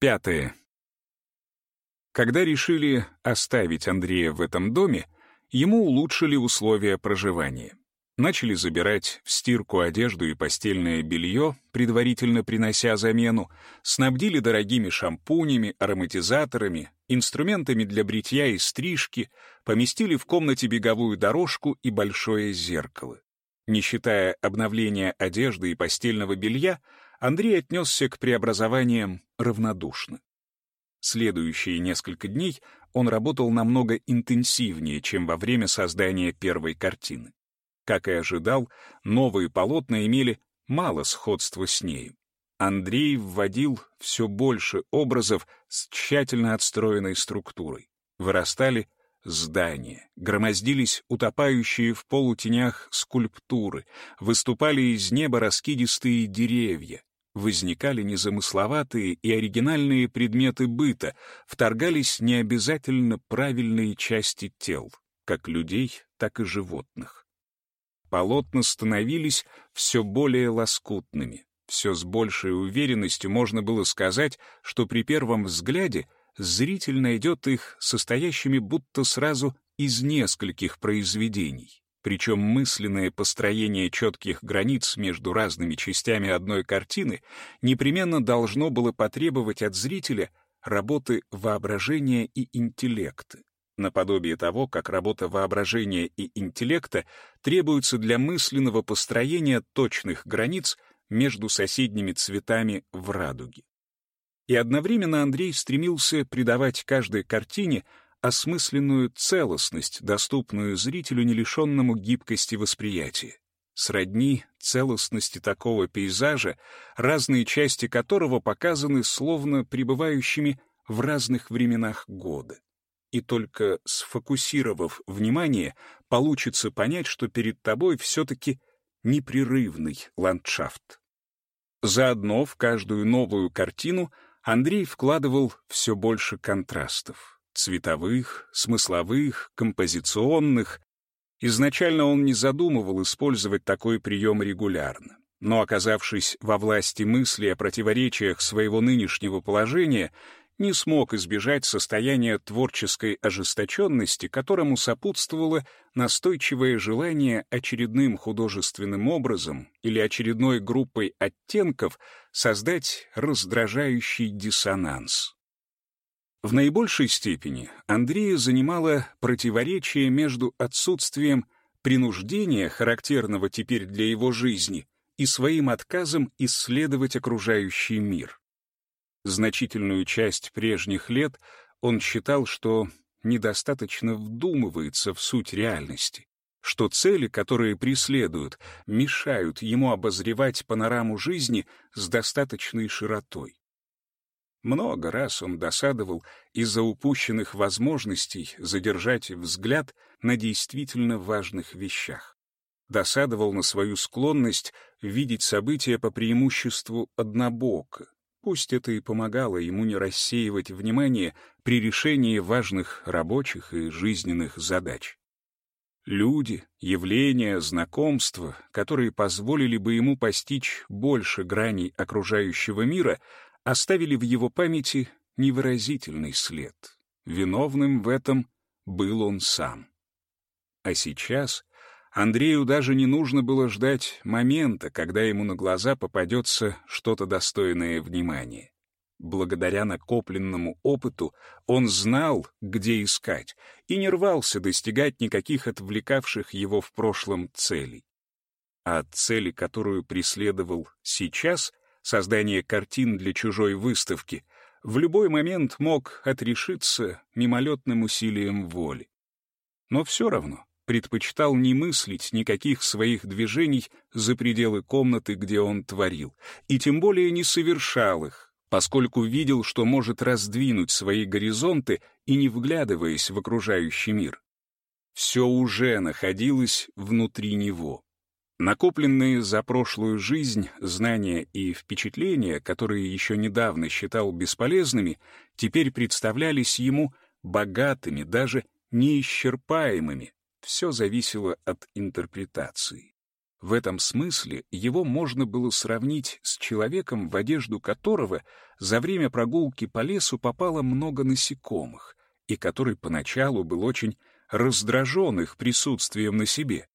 Пятое. Когда решили оставить Андрея в этом доме, ему улучшили условия проживания. Начали забирать в стирку одежду и постельное белье, предварительно принося замену, снабдили дорогими шампунями, ароматизаторами, инструментами для бритья и стрижки, поместили в комнате беговую дорожку и большое зеркало. Не считая обновления одежды и постельного белья, Андрей отнесся к преобразованиям равнодушно. Следующие несколько дней он работал намного интенсивнее, чем во время создания первой картины. Как и ожидал, новые полотна имели мало сходства с нею. Андрей вводил все больше образов с тщательно отстроенной структурой. Вырастали здания, громоздились утопающие в полутенях скульптуры, выступали из неба раскидистые деревья, возникали незамысловатые и оригинальные предметы быта, вторгались необязательно правильные части тел, как людей, так и животных. Полотна становились все более лоскутными. Все с большей уверенностью можно было сказать, что при первом взгляде зритель найдет их состоящими будто сразу из нескольких произведений. Причем мысленное построение четких границ между разными частями одной картины непременно должно было потребовать от зрителя работы воображения и интеллекта, наподобие того, как работа воображения и интеллекта требуется для мысленного построения точных границ между соседними цветами в радуге. И одновременно Андрей стремился придавать каждой картине осмысленную целостность, доступную зрителю, не лишенному гибкости восприятия. Сродни целостности такого пейзажа, разные части которого показаны словно пребывающими в разных временах года. И только сфокусировав внимание, получится понять, что перед тобой все-таки непрерывный ландшафт. Заодно в каждую новую картину Андрей вкладывал все больше контрастов цветовых, смысловых, композиционных. Изначально он не задумывал использовать такой прием регулярно. Но, оказавшись во власти мысли о противоречиях своего нынешнего положения, не смог избежать состояния творческой ожесточенности, которому сопутствовало настойчивое желание очередным художественным образом или очередной группой оттенков создать раздражающий диссонанс. В наибольшей степени Андрея занимало противоречие между отсутствием принуждения, характерного теперь для его жизни, и своим отказом исследовать окружающий мир. Значительную часть прежних лет он считал, что недостаточно вдумывается в суть реальности, что цели, которые преследуют, мешают ему обозревать панораму жизни с достаточной широтой. Много раз он досадовал из-за упущенных возможностей задержать взгляд на действительно важных вещах. Досадовал на свою склонность видеть события по преимуществу однобоко. Пусть это и помогало ему не рассеивать внимание при решении важных рабочих и жизненных задач. Люди, явления, знакомства, которые позволили бы ему постичь больше граней окружающего мира, оставили в его памяти невыразительный след. Виновным в этом был он сам. А сейчас Андрею даже не нужно было ждать момента, когда ему на глаза попадется что-то достойное внимания. Благодаря накопленному опыту он знал, где искать, и не рвался достигать никаких отвлекавших его в прошлом целей. А цели, которую преследовал сейчас, создание картин для чужой выставки, в любой момент мог отрешиться мимолетным усилием воли. Но все равно предпочитал не мыслить никаких своих движений за пределы комнаты, где он творил, и тем более не совершал их, поскольку видел, что может раздвинуть свои горизонты и не вглядываясь в окружающий мир. Все уже находилось внутри него. Накопленные за прошлую жизнь знания и впечатления, которые еще недавно считал бесполезными, теперь представлялись ему богатыми, даже неисчерпаемыми. Все зависело от интерпретации. В этом смысле его можно было сравнить с человеком, в одежду которого за время прогулки по лесу попало много насекомых, и который поначалу был очень раздражен их присутствием на себе,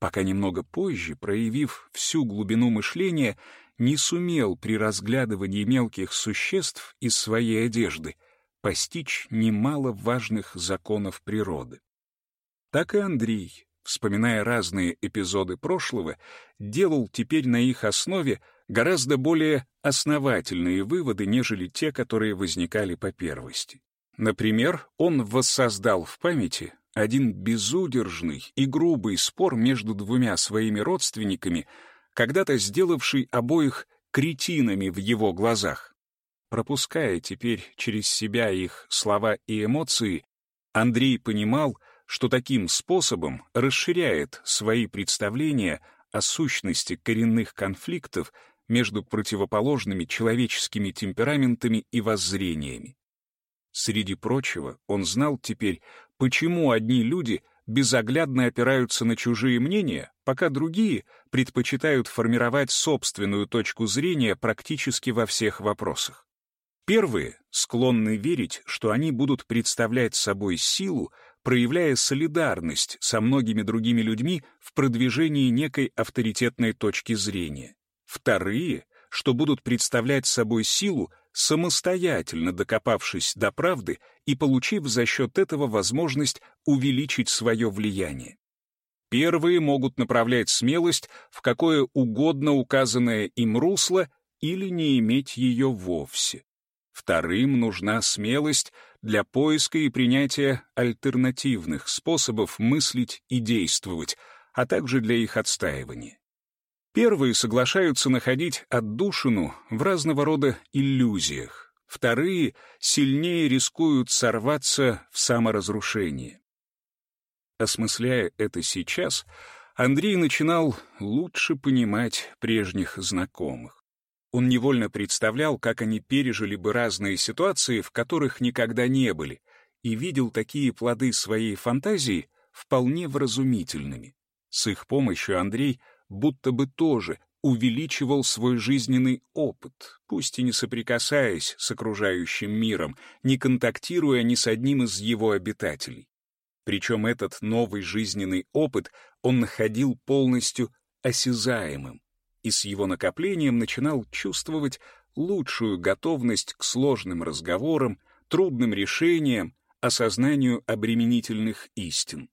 пока немного позже, проявив всю глубину мышления, не сумел при разглядывании мелких существ из своей одежды постичь немало важных законов природы. Так и Андрей, вспоминая разные эпизоды прошлого, делал теперь на их основе гораздо более основательные выводы, нежели те, которые возникали по первости. Например, он воссоздал в памяти один безудержный и грубый спор между двумя своими родственниками, когда-то сделавший обоих кретинами в его глазах. Пропуская теперь через себя их слова и эмоции, Андрей понимал, что таким способом расширяет свои представления о сущности коренных конфликтов между противоположными человеческими темпераментами и воззрениями. Среди прочего, он знал теперь, почему одни люди безоглядно опираются на чужие мнения, пока другие предпочитают формировать собственную точку зрения практически во всех вопросах. Первые склонны верить, что они будут представлять собой силу, проявляя солидарность со многими другими людьми в продвижении некой авторитетной точки зрения. Вторые, что будут представлять собой силу, самостоятельно докопавшись до правды и получив за счет этого возможность увеличить свое влияние. Первые могут направлять смелость в какое угодно указанное им русло или не иметь ее вовсе. Вторым нужна смелость для поиска и принятия альтернативных способов мыслить и действовать, а также для их отстаивания. Первые соглашаются находить отдушину в разного рода иллюзиях, вторые сильнее рискуют сорваться в саморазрушение. Осмысляя это сейчас, Андрей начинал лучше понимать прежних знакомых. Он невольно представлял, как они пережили бы разные ситуации, в которых никогда не были, и видел такие плоды своей фантазии вполне вразумительными. С их помощью Андрей будто бы тоже увеличивал свой жизненный опыт, пусть и не соприкасаясь с окружающим миром, не контактируя ни с одним из его обитателей. Причем этот новый жизненный опыт он находил полностью осязаемым, и с его накоплением начинал чувствовать лучшую готовность к сложным разговорам, трудным решениям, осознанию обременительных истин.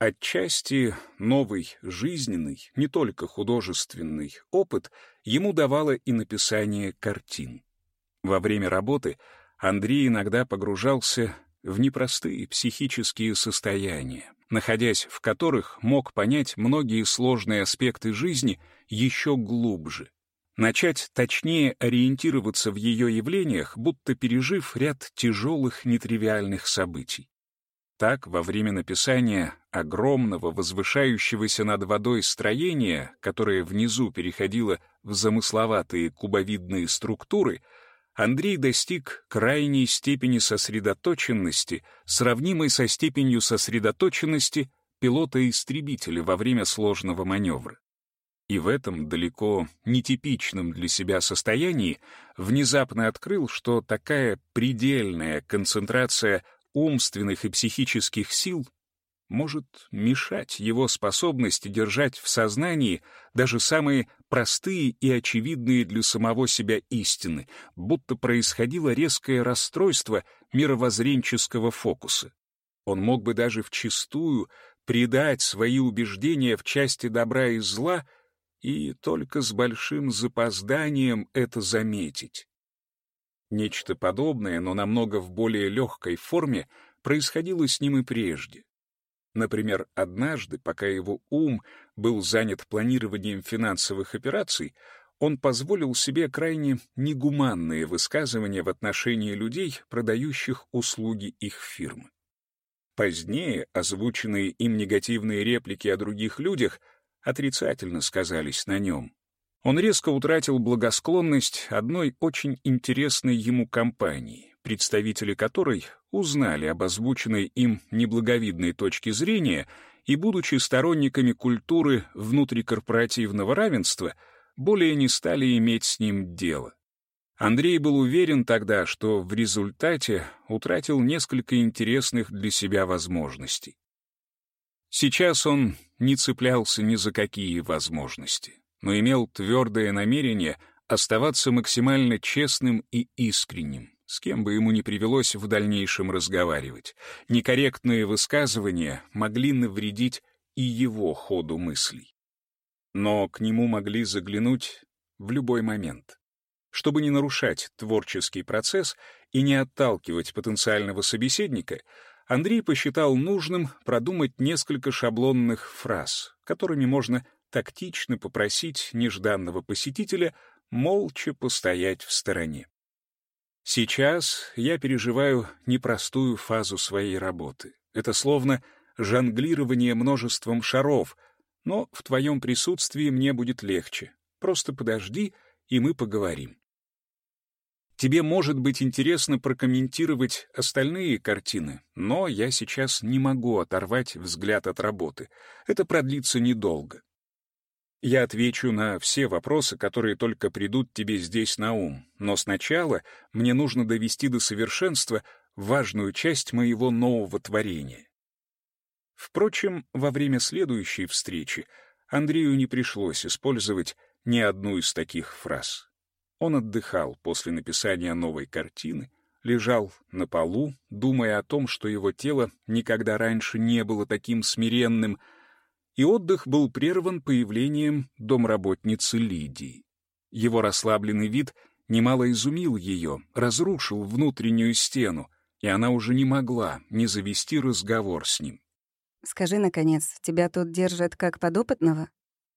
Отчасти новый жизненный, не только художественный опыт ему давало и написание картин. Во время работы Андрей иногда погружался в непростые психические состояния, находясь в которых мог понять многие сложные аспекты жизни еще глубже, начать точнее ориентироваться в ее явлениях, будто пережив ряд тяжелых нетривиальных событий. Так, во время написания огромного, возвышающегося над водой строения, которое внизу переходило в замысловатые кубовидные структуры, Андрей достиг крайней степени сосредоточенности, сравнимой со степенью сосредоточенности пилота-истребителя во время сложного маневра. И в этом далеко нетипичном для себя состоянии внезапно открыл, что такая предельная концентрация умственных и психических сил может мешать его способности держать в сознании даже самые простые и очевидные для самого себя истины, будто происходило резкое расстройство мировоззренческого фокуса. Он мог бы даже вчистую предать свои убеждения в части добра и зла и только с большим запозданием это заметить. Нечто подобное, но намного в более легкой форме, происходило с ним и прежде. Например, однажды, пока его ум был занят планированием финансовых операций, он позволил себе крайне негуманные высказывания в отношении людей, продающих услуги их фирмы. Позднее озвученные им негативные реплики о других людях отрицательно сказались на нем. Он резко утратил благосклонность одной очень интересной ему компании, представители которой узнали об озвученной им неблаговидной точке зрения и, будучи сторонниками культуры внутрикорпоративного равенства, более не стали иметь с ним дело. Андрей был уверен тогда, что в результате утратил несколько интересных для себя возможностей. Сейчас он не цеплялся ни за какие возможности, но имел твердое намерение оставаться максимально честным и искренним, с кем бы ему ни привелось в дальнейшем разговаривать. Некорректные высказывания могли навредить и его ходу мыслей. Но к нему могли заглянуть в любой момент. Чтобы не нарушать творческий процесс и не отталкивать потенциального собеседника, Андрей посчитал нужным продумать несколько шаблонных фраз, которыми можно тактично попросить нежданного посетителя молча постоять в стороне. Сейчас я переживаю непростую фазу своей работы. Это словно жонглирование множеством шаров, но в твоем присутствии мне будет легче. Просто подожди, и мы поговорим. Тебе может быть интересно прокомментировать остальные картины, но я сейчас не могу оторвать взгляд от работы. Это продлится недолго. Я отвечу на все вопросы, которые только придут тебе здесь на ум, но сначала мне нужно довести до совершенства важную часть моего нового творения. Впрочем, во время следующей встречи Андрею не пришлось использовать ни одну из таких фраз. Он отдыхал после написания новой картины, лежал на полу, думая о том, что его тело никогда раньше не было таким смиренным, и отдых был прерван появлением домработницы Лидии. Его расслабленный вид немало изумил ее, разрушил внутреннюю стену, и она уже не могла не завести разговор с ним. «Скажи, наконец, тебя тут держат как подопытного?»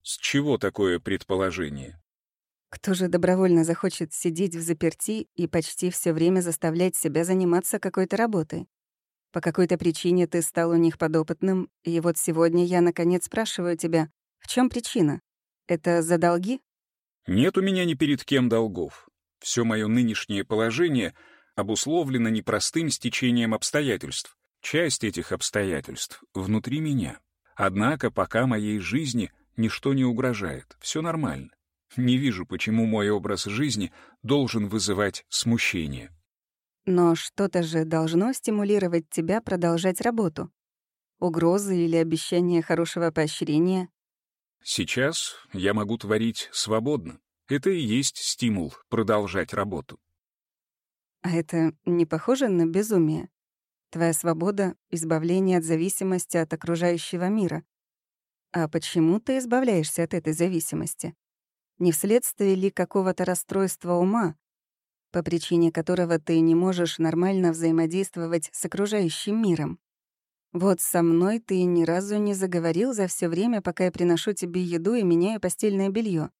«С чего такое предположение?» Кто же добровольно захочет сидеть в заперти и почти все время заставлять себя заниматься какой-то работой? По какой-то причине ты стал у них подопытным, и вот сегодня я наконец спрашиваю тебя, в чем причина? Это за долги? Нет у меня ни перед кем долгов. Все мое нынешнее положение обусловлено непростым стечением обстоятельств. Часть этих обстоятельств внутри меня. Однако пока моей жизни ничто не угрожает, все нормально. Не вижу, почему мой образ жизни должен вызывать смущение. Но что-то же должно стимулировать тебя продолжать работу. Угрозы или обещания хорошего поощрения. Сейчас я могу творить свободно. Это и есть стимул продолжать работу. А это не похоже на безумие? Твоя свобода — избавление от зависимости от окружающего мира. А почему ты избавляешься от этой зависимости? Не вследствие ли какого-то расстройства ума, по причине которого ты не можешь нормально взаимодействовать с окружающим миром? Вот со мной ты ни разу не заговорил за все время, пока я приношу тебе еду и меняю постельное белье.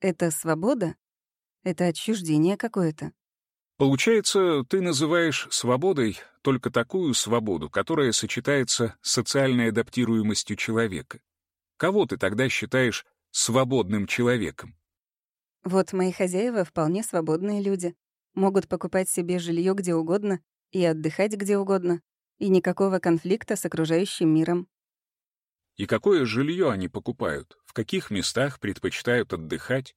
Это свобода? Это отчуждение какое-то. Получается, ты называешь свободой только такую свободу, которая сочетается с социальной адаптируемостью человека. Кого ты тогда считаешь свободным человеком? Вот мои хозяева вполне свободные люди. Могут покупать себе жилье где угодно и отдыхать где угодно, и никакого конфликта с окружающим миром. И какое жилье они покупают? В каких местах предпочитают отдыхать?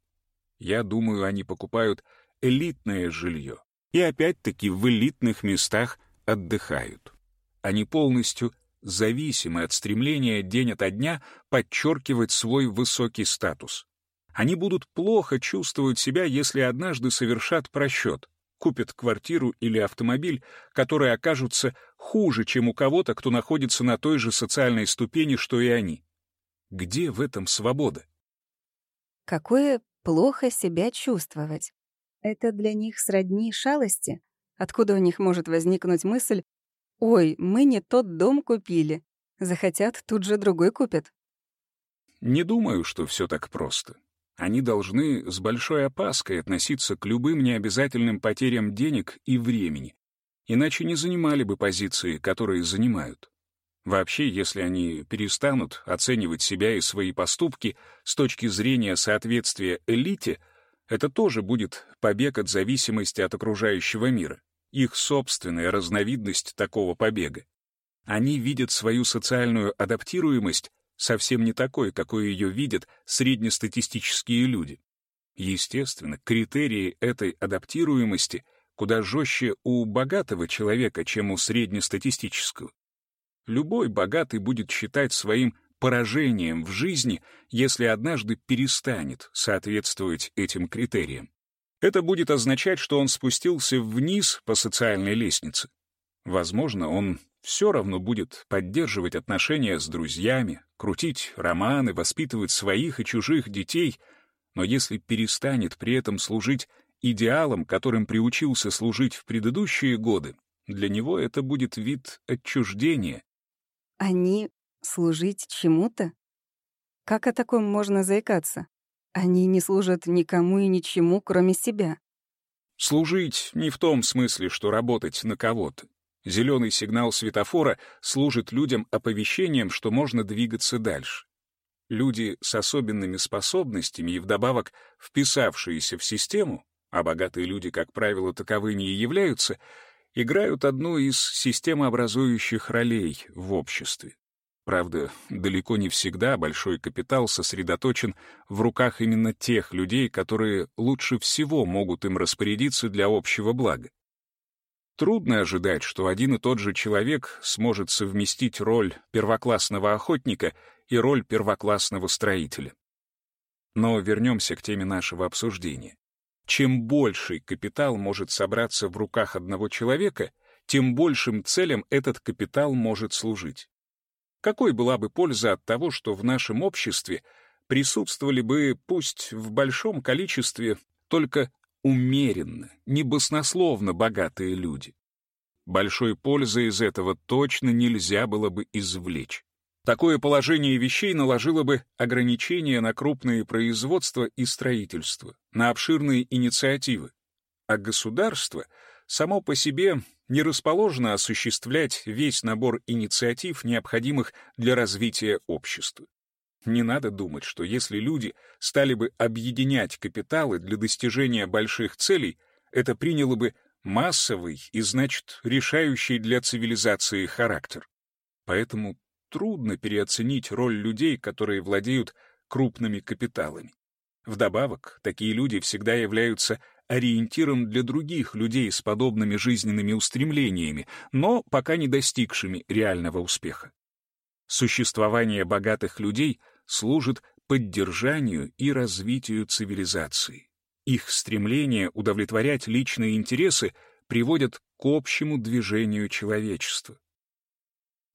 Я думаю, они покупают элитное жилье. И опять-таки в элитных местах отдыхают. Они полностью зависимы от стремления день ото дня подчеркивать свой высокий статус. Они будут плохо чувствовать себя, если однажды совершат просчет, купят квартиру или автомобиль, которые окажутся хуже, чем у кого-то, кто находится на той же социальной ступени, что и они. Где в этом свобода? Какое плохо себя чувствовать? Это для них сродни шалости? Откуда у них может возникнуть мысль «Ой, мы не тот дом купили. Захотят, тут же другой купят». Не думаю, что все так просто. Они должны с большой опаской относиться к любым необязательным потерям денег и времени, иначе не занимали бы позиции, которые занимают. Вообще, если они перестанут оценивать себя и свои поступки с точки зрения соответствия элите, это тоже будет побег от зависимости от окружающего мира, их собственная разновидность такого побега. Они видят свою социальную адаптируемость совсем не такой, какой ее видят среднестатистические люди. Естественно, критерии этой адаптируемости куда жестче у богатого человека, чем у среднестатистического. Любой богатый будет считать своим поражением в жизни, если однажды перестанет соответствовать этим критериям. Это будет означать, что он спустился вниз по социальной лестнице. Возможно, он все равно будет поддерживать отношения с друзьями, крутить романы, воспитывать своих и чужих детей, но если перестанет при этом служить идеалам, которым приучился служить в предыдущие годы, для него это будет вид отчуждения. Они служить чему-то? Как о таком можно заикаться? Они не служат никому и ничему, кроме себя. Служить не в том смысле, что работать на кого-то. Зеленый сигнал светофора служит людям оповещением, что можно двигаться дальше. Люди с особенными способностями и вдобавок вписавшиеся в систему, а богатые люди, как правило, таковыми и являются, играют одну из системообразующих ролей в обществе. Правда, далеко не всегда большой капитал сосредоточен в руках именно тех людей, которые лучше всего могут им распорядиться для общего блага. Трудно ожидать, что один и тот же человек сможет совместить роль первоклассного охотника и роль первоклассного строителя. Но вернемся к теме нашего обсуждения. Чем больший капитал может собраться в руках одного человека, тем большим целям этот капитал может служить. Какой была бы польза от того, что в нашем обществе присутствовали бы, пусть в большом количестве, только умеренно, не баснословно богатые люди. Большой пользы из этого точно нельзя было бы извлечь. Такое положение вещей наложило бы ограничения на крупные производства и строительство, на обширные инициативы. А государство само по себе не расположено осуществлять весь набор инициатив, необходимых для развития общества. Не надо думать, что если люди стали бы объединять капиталы для достижения больших целей, это приняло бы массовый и, значит, решающий для цивилизации характер. Поэтому трудно переоценить роль людей, которые владеют крупными капиталами. Вдобавок, такие люди всегда являются ориентиром для других людей с подобными жизненными устремлениями, но пока не достигшими реального успеха. Существование богатых людей — служит поддержанию и развитию цивилизации. Их стремление удовлетворять личные интересы приводят к общему движению человечества.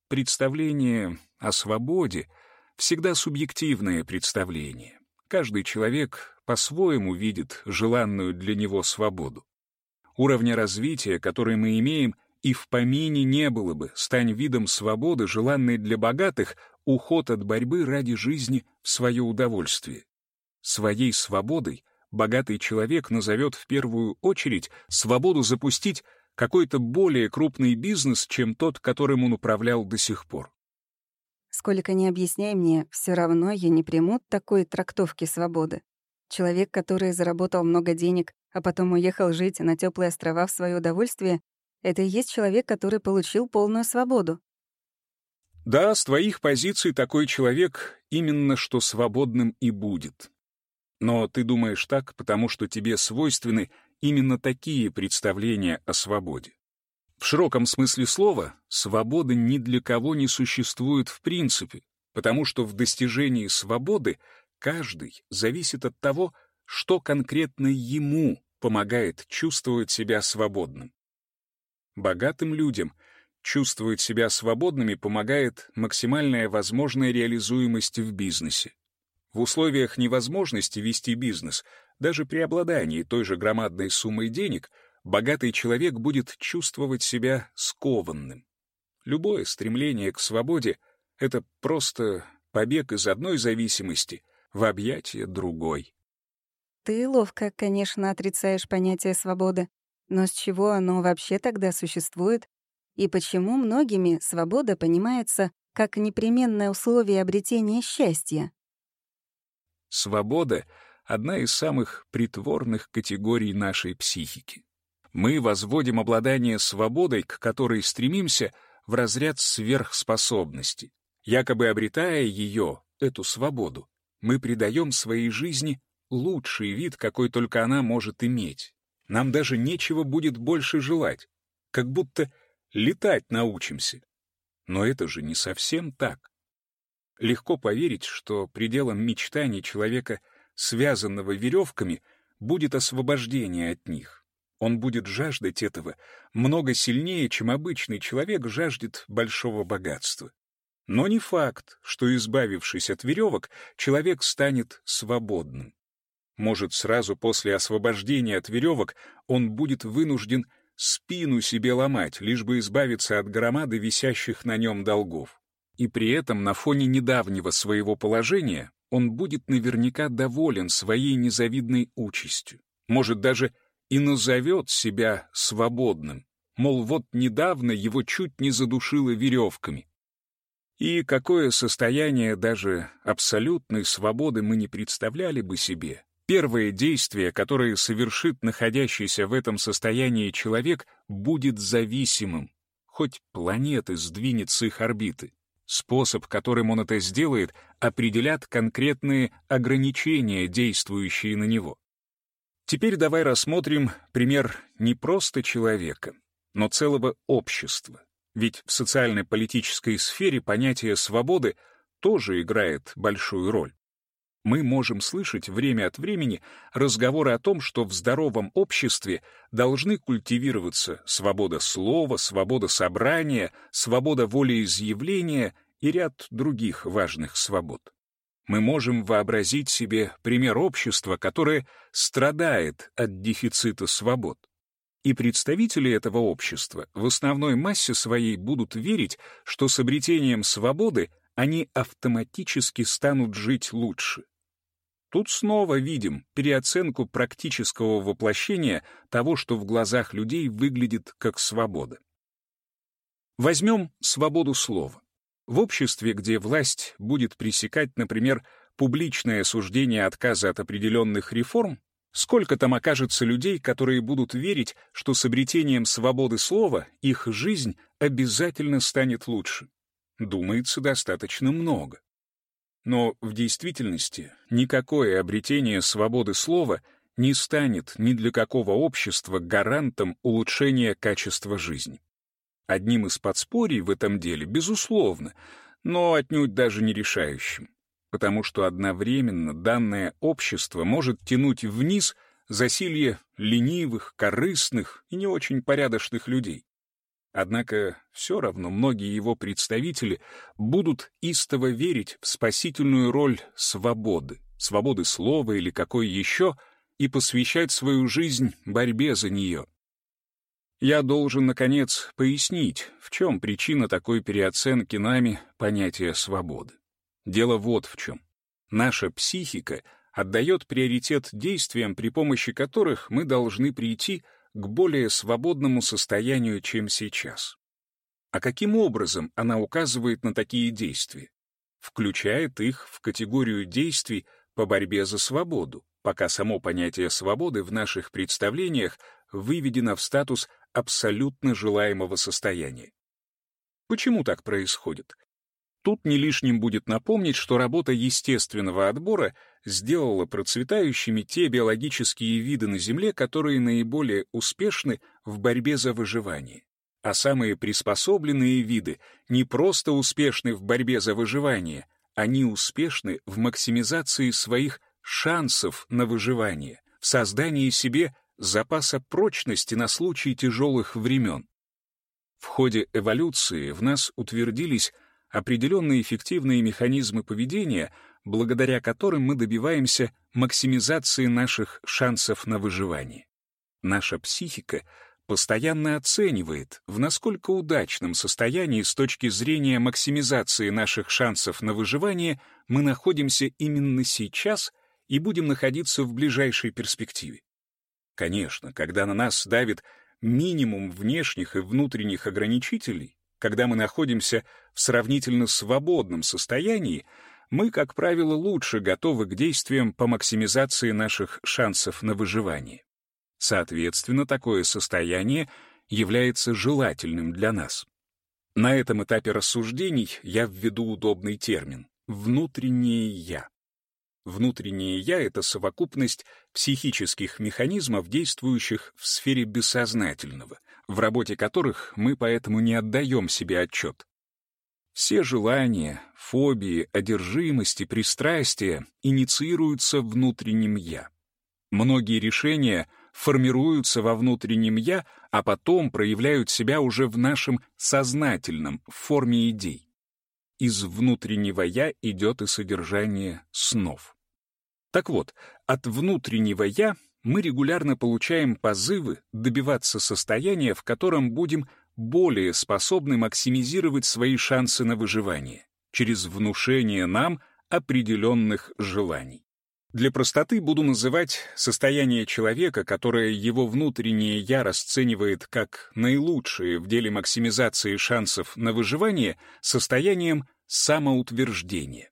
Представление о свободе всегда субъективное представление. Каждый человек по-своему видит желанную для него свободу. Уровня развития, который мы имеем, и в помине не было бы, стань видом свободы, желанной для богатых, уход от борьбы ради жизни в свое удовольствие. Своей свободой богатый человек назовет в первую очередь свободу запустить какой-то более крупный бизнес, чем тот, которым он управлял до сих пор. Сколько ни объясняй мне, все равно я не приму такой трактовки свободы. Человек, который заработал много денег, а потом уехал жить на теплые острова в свое удовольствие, это и есть человек, который получил полную свободу. Да, с твоих позиций такой человек именно что свободным и будет. Но ты думаешь так, потому что тебе свойственны именно такие представления о свободе. В широком смысле слова свобода ни для кого не существует в принципе, потому что в достижении свободы каждый зависит от того, что конкретно ему помогает чувствовать себя свободным. Богатым людям чувствовать себя свободными помогает максимальная возможная реализуемость в бизнесе. В условиях невозможности вести бизнес, даже при обладании той же громадной суммой денег, богатый человек будет чувствовать себя скованным. Любое стремление к свободе — это просто побег из одной зависимости в объятие другой. Ты ловко, конечно, отрицаешь понятие свободы. Но с чего оно вообще тогда существует? И почему многими свобода понимается как непременное условие обретения счастья? Свобода — одна из самых притворных категорий нашей психики. Мы возводим обладание свободой, к которой стремимся, в разряд сверхспособности. Якобы обретая ее, эту свободу, мы придаем своей жизни лучший вид, какой только она может иметь. Нам даже нечего будет больше желать, как будто летать научимся. Но это же не совсем так. Легко поверить, что пределом мечтаний человека, связанного веревками, будет освобождение от них. Он будет жаждать этого много сильнее, чем обычный человек жаждет большого богатства. Но не факт, что, избавившись от веревок, человек станет свободным. Может, сразу после освобождения от веревок он будет вынужден спину себе ломать, лишь бы избавиться от громады висящих на нем долгов. И при этом на фоне недавнего своего положения он будет наверняка доволен своей незавидной участью. Может, даже и назовет себя свободным. Мол, вот недавно его чуть не задушило веревками. И какое состояние даже абсолютной свободы мы не представляли бы себе, Первое действие, которое совершит находящийся в этом состоянии человек, будет зависимым. Хоть планеты сдвинет с их орбиты. Способ, которым он это сделает, определят конкретные ограничения, действующие на него. Теперь давай рассмотрим пример не просто человека, но целого общества. Ведь в социально-политической сфере понятие свободы тоже играет большую роль. Мы можем слышать время от времени разговоры о том, что в здоровом обществе должны культивироваться свобода слова, свобода собрания, свобода волеизъявления и ряд других важных свобод. Мы можем вообразить себе пример общества, которое страдает от дефицита свобод. И представители этого общества в основной массе своей будут верить, что с обретением свободы они автоматически станут жить лучше. Тут снова видим переоценку практического воплощения того, что в глазах людей выглядит как свобода. Возьмем свободу слова. В обществе, где власть будет пресекать, например, публичное осуждение отказа от определенных реформ, сколько там окажется людей, которые будут верить, что с обретением свободы слова их жизнь обязательно станет лучше? Думается, достаточно много. Но в действительности никакое обретение свободы слова не станет ни для какого общества гарантом улучшения качества жизни. Одним из подспорий в этом деле, безусловно, но отнюдь даже не решающим, потому что одновременно данное общество может тянуть вниз засилье ленивых, корыстных и не очень порядочных людей, Однако все равно многие его представители будут истово верить в спасительную роль свободы, свободы слова или какой еще, и посвящать свою жизнь борьбе за нее. Я должен, наконец, пояснить, в чем причина такой переоценки нами понятия свободы. Дело вот в чем. Наша психика отдает приоритет действиям, при помощи которых мы должны прийти к более свободному состоянию, чем сейчас. А каким образом она указывает на такие действия? Включает их в категорию действий по борьбе за свободу, пока само понятие свободы в наших представлениях выведено в статус абсолютно желаемого состояния. Почему так происходит? Тут не лишним будет напомнить, что работа естественного отбора сделала процветающими те биологические виды на Земле, которые наиболее успешны в борьбе за выживание. А самые приспособленные виды не просто успешны в борьбе за выживание, они успешны в максимизации своих шансов на выживание, в создании себе запаса прочности на случай тяжелых времен. В ходе эволюции в нас утвердились определенные эффективные механизмы поведения, благодаря которым мы добиваемся максимизации наших шансов на выживание. Наша психика постоянно оценивает, в насколько удачном состоянии с точки зрения максимизации наших шансов на выживание мы находимся именно сейчас и будем находиться в ближайшей перспективе. Конечно, когда на нас давит минимум внешних и внутренних ограничителей, когда мы находимся в сравнительно свободном состоянии, мы, как правило, лучше готовы к действиям по максимизации наших шансов на выживание. Соответственно, такое состояние является желательным для нас. На этом этапе рассуждений я введу удобный термин — внутреннее «я». Внутреннее «я» — это совокупность психических механизмов, действующих в сфере бессознательного, в работе которых мы поэтому не отдаем себе отчет. Все желания, фобии, одержимости, пристрастия инициируются внутренним «я». Многие решения формируются во внутреннем «я», а потом проявляют себя уже в нашем сознательном, в форме идей. Из внутреннего «я» идет и содержание снов. Так вот, от внутреннего «я» мы регулярно получаем позывы добиваться состояния, в котором будем более способны максимизировать свои шансы на выживание через внушение нам определенных желаний. Для простоты буду называть состояние человека, которое его внутреннее «я» расценивает как наилучшее в деле максимизации шансов на выживание, состоянием самоутверждения.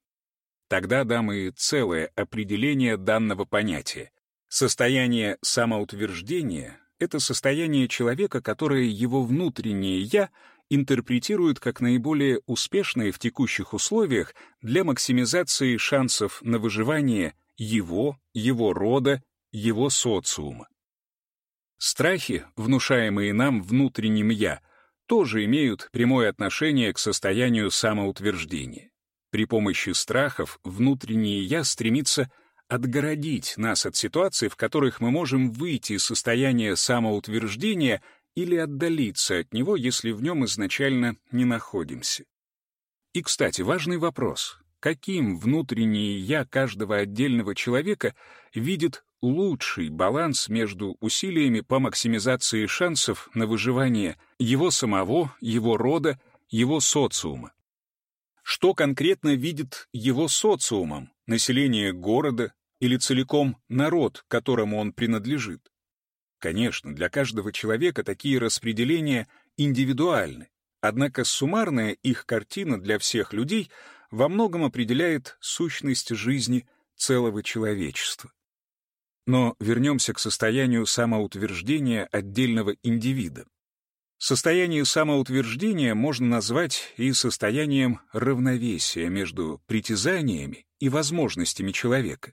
Тогда дам и целое определение данного понятия. Состояние самоутверждения — это состояние человека, которое его внутреннее «я» интерпретирует как наиболее успешное в текущих условиях для максимизации шансов на выживание его, его рода, его социума. Страхи, внушаемые нам внутренним «я», тоже имеют прямое отношение к состоянию самоутверждения. При помощи страхов внутреннее «я» стремится отгородить нас от ситуаций, в которых мы можем выйти из состояния самоутверждения или отдалиться от него, если в нем изначально не находимся. И, кстати, важный вопрос каким внутреннее «я» каждого отдельного человека видит лучший баланс между усилиями по максимизации шансов на выживание его самого, его рода, его социума. Что конкретно видит его социумом, население города или целиком народ, которому он принадлежит? Конечно, для каждого человека такие распределения индивидуальны, однако суммарная их картина для всех людей — во многом определяет сущность жизни целого человечества. Но вернемся к состоянию самоутверждения отдельного индивида. Состояние самоутверждения можно назвать и состоянием равновесия между притязаниями и возможностями человека.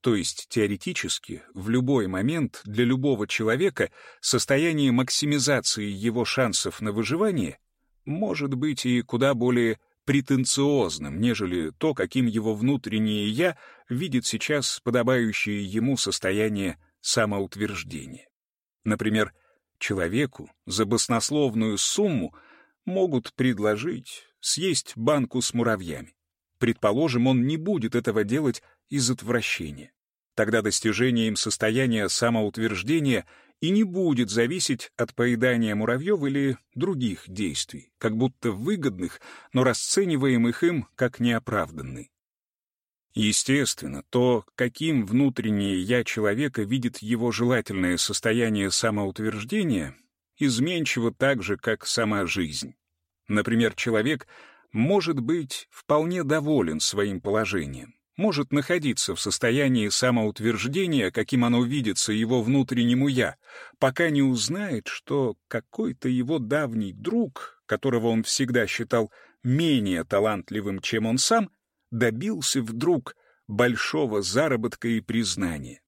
То есть теоретически в любой момент для любого человека состояние максимизации его шансов на выживание может быть и куда более претенциозным, нежели то, каким его внутреннее «я» видит сейчас подобающее ему состояние самоутверждения. Например, человеку за баснословную сумму могут предложить съесть банку с муравьями. Предположим, он не будет этого делать из отвращения. Тогда достижение им состояния самоутверждения и не будет зависеть от поедания муравьев или других действий, как будто выгодных, но расцениваемых им как неоправданные. Естественно, то, каким внутреннее «я» человека видит его желательное состояние самоутверждения, изменчиво так же, как сама жизнь. Например, человек может быть вполне доволен своим положением, может находиться в состоянии самоутверждения, каким оно видится его внутреннему «я», пока не узнает, что какой-то его давний друг, которого он всегда считал менее талантливым, чем он сам, добился вдруг большого заработка и признания.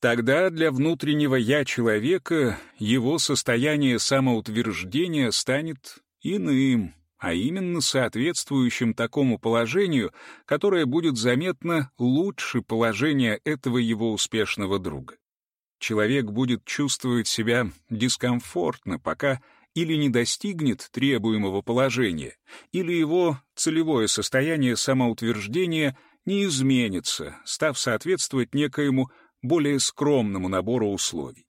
Тогда для внутреннего «я» человека его состояние самоутверждения станет иным, а именно соответствующим такому положению, которое будет заметно лучше положения этого его успешного друга. Человек будет чувствовать себя дискомфортно, пока или не достигнет требуемого положения, или его целевое состояние самоутверждения не изменится, став соответствовать некоему более скромному набору условий.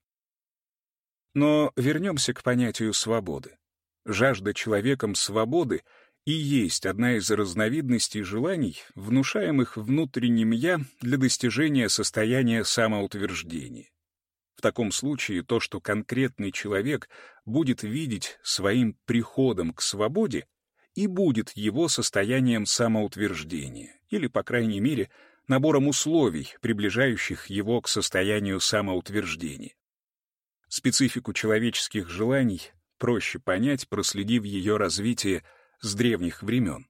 Но вернемся к понятию свободы. Жажда человеком свободы и есть одна из разновидностей желаний, внушаемых внутренним «я» для достижения состояния самоутверждения. В таком случае то, что конкретный человек будет видеть своим приходом к свободе, и будет его состоянием самоутверждения, или, по крайней мере, набором условий, приближающих его к состоянию самоутверждения. Специфику человеческих желаний проще понять, проследив ее развитие с древних времен.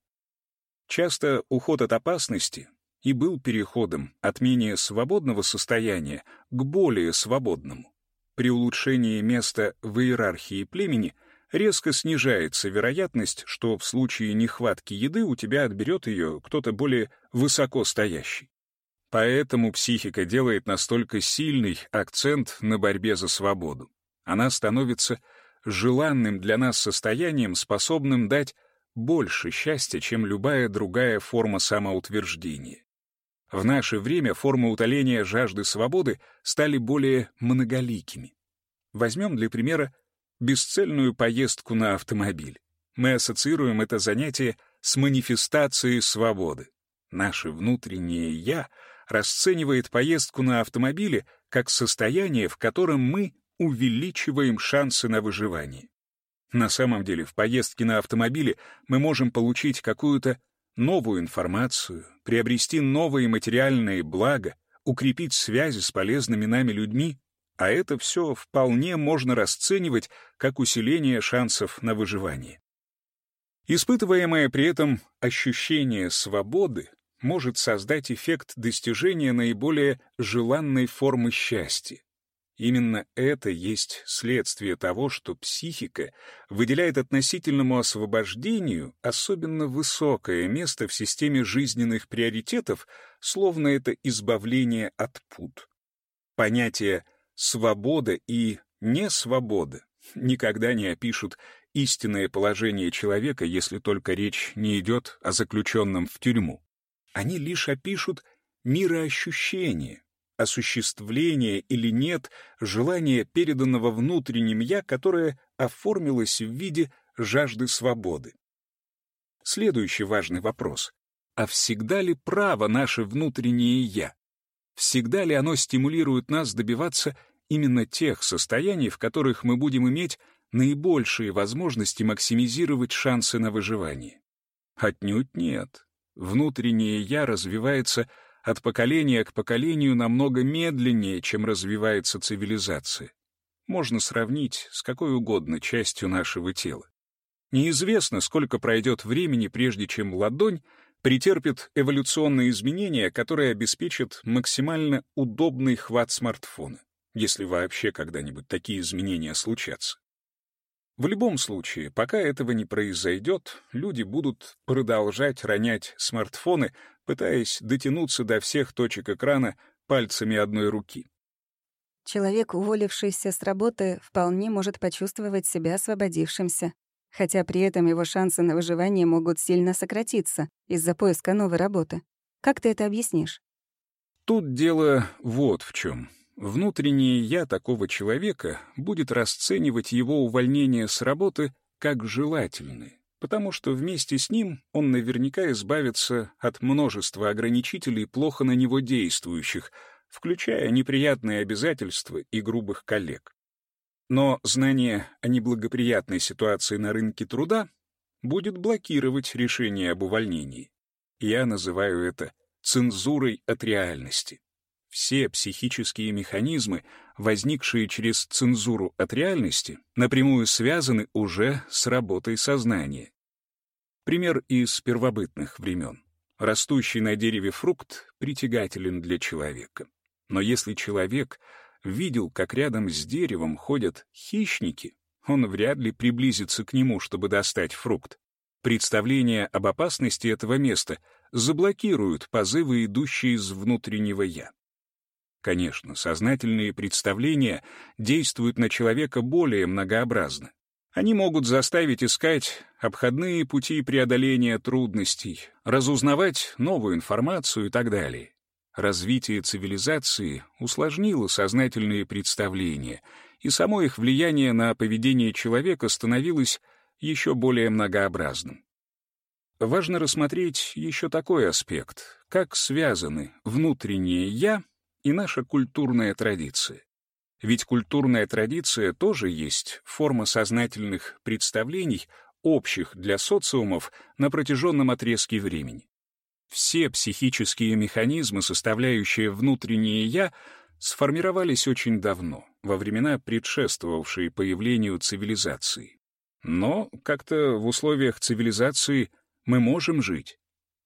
Часто уход от опасности и был переходом от менее свободного состояния к более свободному. При улучшении места в иерархии племени резко снижается вероятность, что в случае нехватки еды у тебя отберет ее кто-то более высоко стоящий. Поэтому психика делает настолько сильный акцент на борьбе за свободу. Она становится желанным для нас состоянием, способным дать больше счастья, чем любая другая форма самоутверждения. В наше время формы утоления жажды свободы стали более многоликими. Возьмем для примера бесцельную поездку на автомобиль. Мы ассоциируем это занятие с манифестацией свободы. Наше внутреннее «я» расценивает поездку на автомобиле как состояние, в котором мы увеличиваем шансы на выживание. На самом деле, в поездке на автомобиле мы можем получить какую-то новую информацию, приобрести новые материальные блага, укрепить связи с полезными нами людьми, а это все вполне можно расценивать как усиление шансов на выживание. Испытываемое при этом ощущение свободы может создать эффект достижения наиболее желанной формы счастья. Именно это есть следствие того, что психика выделяет относительному освобождению особенно высокое место в системе жизненных приоритетов, словно это избавление от пут. Понятия «свобода» и «несвобода» никогда не опишут истинное положение человека, если только речь не идет о заключенном в тюрьму. Они лишь опишут мироощущение, осуществление или нет желания переданного внутренним «я», которое оформилось в виде жажды свободы. Следующий важный вопрос. А всегда ли право наше внутреннее «я»? Всегда ли оно стимулирует нас добиваться именно тех состояний, в которых мы будем иметь наибольшие возможности максимизировать шансы на выживание? Отнюдь нет. Внутреннее «я» развивается от поколения к поколению намного медленнее, чем развивается цивилизация. Можно сравнить с какой угодно частью нашего тела. Неизвестно, сколько пройдет времени, прежде чем ладонь претерпит эволюционные изменения, которые обеспечат максимально удобный хват смартфона, если вообще когда-нибудь такие изменения случатся. В любом случае, пока этого не произойдет, люди будут продолжать ронять смартфоны, пытаясь дотянуться до всех точек экрана пальцами одной руки. Человек, уволившийся с работы, вполне может почувствовать себя освободившимся, хотя при этом его шансы на выживание могут сильно сократиться из-за поиска новой работы. Как ты это объяснишь? Тут дело вот в чем. Внутреннее «я» такого человека будет расценивать его увольнение с работы как желательное, потому что вместе с ним он наверняка избавится от множества ограничителей, плохо на него действующих, включая неприятные обязательства и грубых коллег. Но знание о неблагоприятной ситуации на рынке труда будет блокировать решение об увольнении. Я называю это цензурой от реальности. Все психические механизмы, возникшие через цензуру от реальности, напрямую связаны уже с работой сознания. Пример из первобытных времен. Растущий на дереве фрукт притягателен для человека. Но если человек видел, как рядом с деревом ходят хищники, он вряд ли приблизится к нему, чтобы достать фрукт. Представление об опасности этого места заблокируют позывы, идущие из внутреннего «я». Конечно, сознательные представления действуют на человека более многообразно. Они могут заставить искать обходные пути преодоления трудностей, разузнавать новую информацию и так далее. Развитие цивилизации усложнило сознательные представления, и само их влияние на поведение человека становилось еще более многообразным. Важно рассмотреть еще такой аспект, как связаны внутреннее «я» и наша культурная традиция. Ведь культурная традиция тоже есть форма сознательных представлений, общих для социумов на протяженном отрезке времени. Все психические механизмы, составляющие внутреннее «я», сформировались очень давно, во времена, предшествовавшие появлению цивилизации. Но как-то в условиях цивилизации мы можем жить.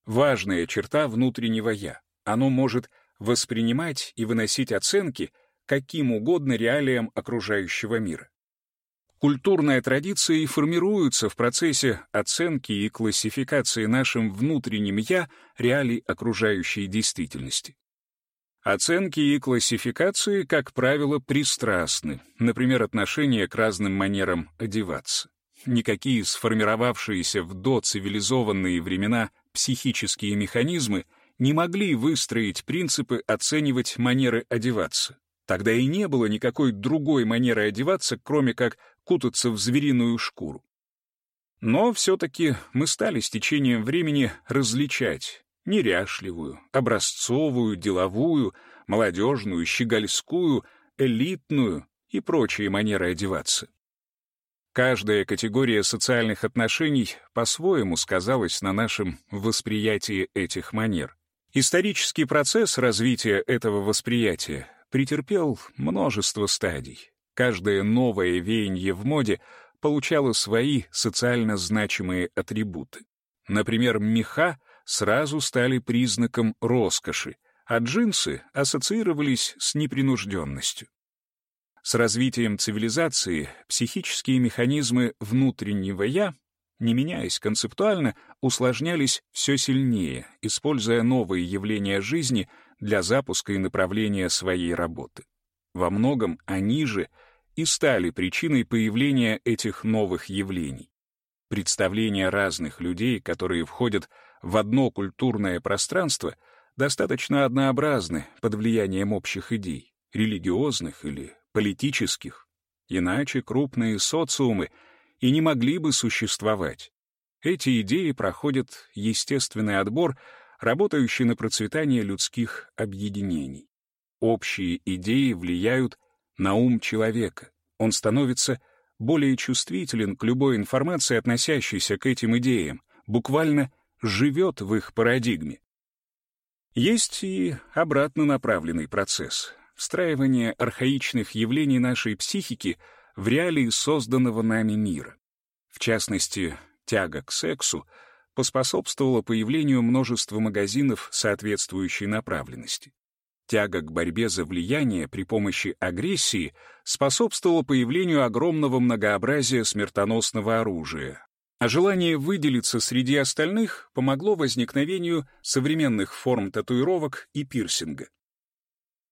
Важная черта внутреннего «я». Оно может воспринимать и выносить оценки каким угодно реалиям окружающего мира. Культурная традиция и формируется в процессе оценки и классификации нашим внутренним «я» реалий окружающей действительности. Оценки и классификации, как правило, пристрастны, например, отношение к разным манерам одеваться. Никакие сформировавшиеся в доцивилизованные времена психические механизмы не могли выстроить принципы оценивать манеры одеваться. Тогда и не было никакой другой манеры одеваться, кроме как кутаться в звериную шкуру. Но все-таки мы стали с течением времени различать неряшливую, образцовую, деловую, молодежную, щегольскую, элитную и прочие манеры одеваться. Каждая категория социальных отношений по-своему сказалась на нашем восприятии этих манер. Исторический процесс развития этого восприятия претерпел множество стадий. Каждое новое веяние в моде получало свои социально значимые атрибуты. Например, меха сразу стали признаком роскоши, а джинсы ассоциировались с непринужденностью. С развитием цивилизации психические механизмы внутреннего «я», не меняясь концептуально, усложнялись все сильнее, используя новые явления жизни для запуска и направления своей работы. Во многом они же и стали причиной появления этих новых явлений. Представления разных людей, которые входят в одно культурное пространство, достаточно однообразны под влиянием общих идей, религиозных или политических. Иначе крупные социумы и не могли бы существовать. Эти идеи проходят естественный отбор работающий на процветание людских объединений. Общие идеи влияют на ум человека. Он становится более чувствителен к любой информации, относящейся к этим идеям, буквально живет в их парадигме. Есть и обратно направленный процесс — встраивание архаичных явлений нашей психики в реалии созданного нами мира. В частности, тяга к сексу — поспособствовало появлению множества магазинов соответствующей направленности. Тяга к борьбе за влияние при помощи агрессии способствовала появлению огромного многообразия смертоносного оружия, а желание выделиться среди остальных помогло возникновению современных форм татуировок и пирсинга.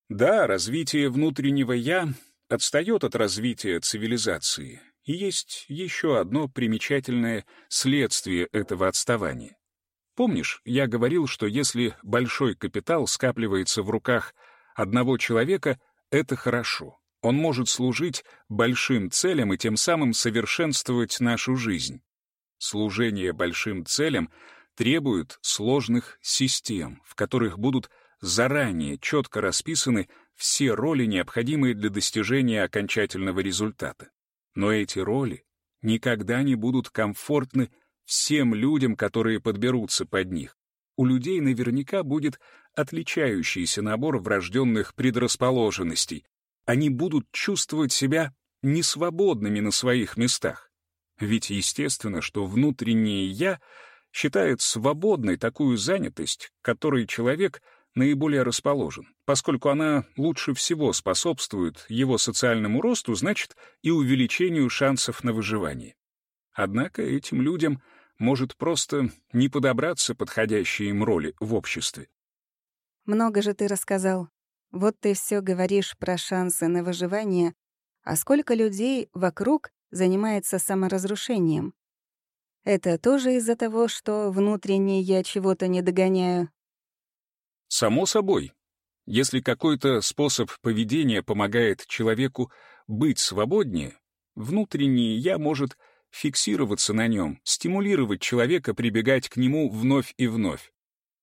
Да, развитие внутреннего «я» отстает от развития цивилизации, и есть еще одно примечательное следствие этого отставания. Помнишь, я говорил, что если большой капитал скапливается в руках одного человека, это хорошо. Он может служить большим целям и тем самым совершенствовать нашу жизнь. Служение большим целям требует сложных систем, в которых будут заранее четко расписаны все роли, необходимые для достижения окончательного результата. Но эти роли никогда не будут комфортны всем людям, которые подберутся под них. У людей наверняка будет отличающийся набор врожденных предрасположенностей. Они будут чувствовать себя несвободными на своих местах. Ведь естественно, что внутреннее «я» считает свободной такую занятость, которой человек — наиболее расположен. Поскольку она лучше всего способствует его социальному росту, значит, и увеличению шансов на выживание. Однако этим людям может просто не подобраться подходящие им роли в обществе. Много же ты рассказал. Вот ты все говоришь про шансы на выживание, а сколько людей вокруг занимается саморазрушением? Это тоже из-за того, что внутренне я чего-то не догоняю, Само собой, если какой-то способ поведения помогает человеку быть свободнее, внутреннее «я» может фиксироваться на нем, стимулировать человека прибегать к нему вновь и вновь.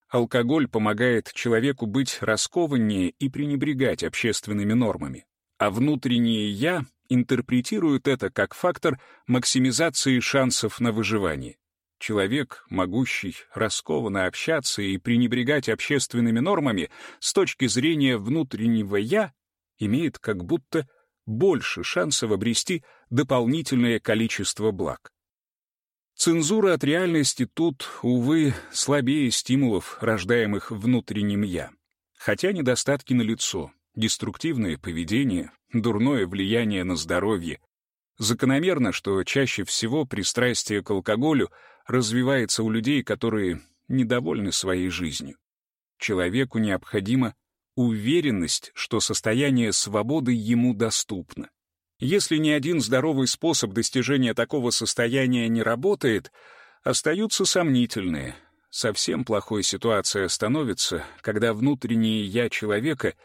Алкоголь помогает человеку быть раскованнее и пренебрегать общественными нормами, а внутреннее «я» интерпретирует это как фактор максимизации шансов на выживание. Человек, могущий раскованно общаться и пренебрегать общественными нормами с точки зрения внутреннего «я», имеет как будто больше шансов обрести дополнительное количество благ. Цензура от реальности тут, увы, слабее стимулов, рождаемых внутренним «я». Хотя недостатки налицо, деструктивное поведение, дурное влияние на здоровье. Закономерно, что чаще всего пристрастие к алкоголю развивается у людей, которые недовольны своей жизнью. Человеку необходима уверенность, что состояние свободы ему доступно. Если ни один здоровый способ достижения такого состояния не работает, остаются сомнительные. Совсем плохой ситуация становится, когда внутреннее «я» человека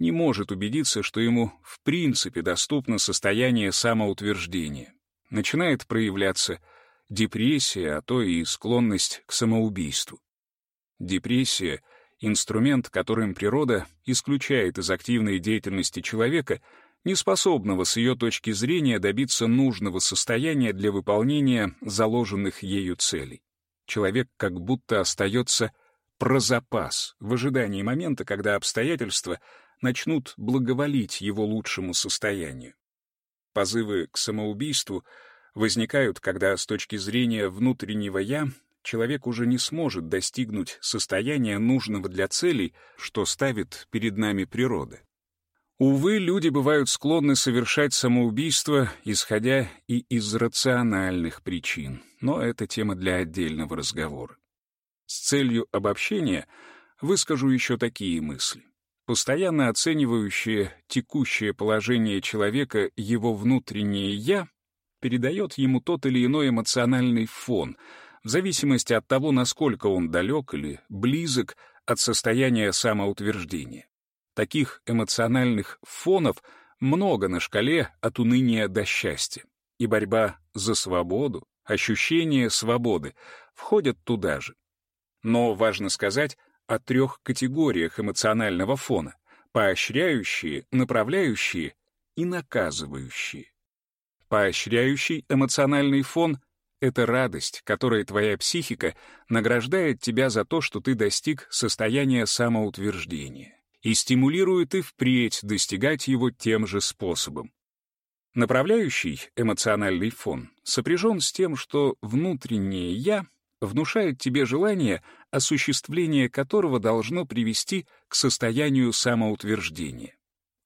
не может убедиться, что ему в принципе доступно состояние самоутверждения. Начинает проявляться депрессия, а то и склонность к самоубийству. Депрессия — инструмент, которым природа исключает из активной деятельности человека, неспособного с ее точки зрения добиться нужного состояния для выполнения заложенных ею целей. Человек как будто остается про запас в ожидании момента, когда обстоятельства начнут благоволить его лучшему состоянию. Позывы к самоубийству возникают, когда с точки зрения внутреннего «я» человек уже не сможет достигнуть состояния нужного для целей, что ставит перед нами природа. Увы, люди бывают склонны совершать самоубийство, исходя и из рациональных причин, но это тема для отдельного разговора. С целью обобщения выскажу еще такие мысли. Постоянно оценивающее текущее положение человека его внутреннее «я» передает ему тот или иной эмоциональный фон, в зависимости от того, насколько он далек или близок от состояния самоутверждения. Таких эмоциональных фонов много на шкале от уныния до счастья. И борьба за свободу, ощущение свободы входят туда же. Но важно сказать о трех категориях эмоционального фона — поощряющие, направляющие и наказывающие. Поощряющий эмоциональный фон — это радость, которой твоя психика награждает тебя за то, что ты достиг состояния самоутверждения и стимулирует и впредь достигать его тем же способом. Направляющий эмоциональный фон сопряжен с тем, что внутреннее «я» внушает тебе желание, осуществление которого должно привести к состоянию самоутверждения.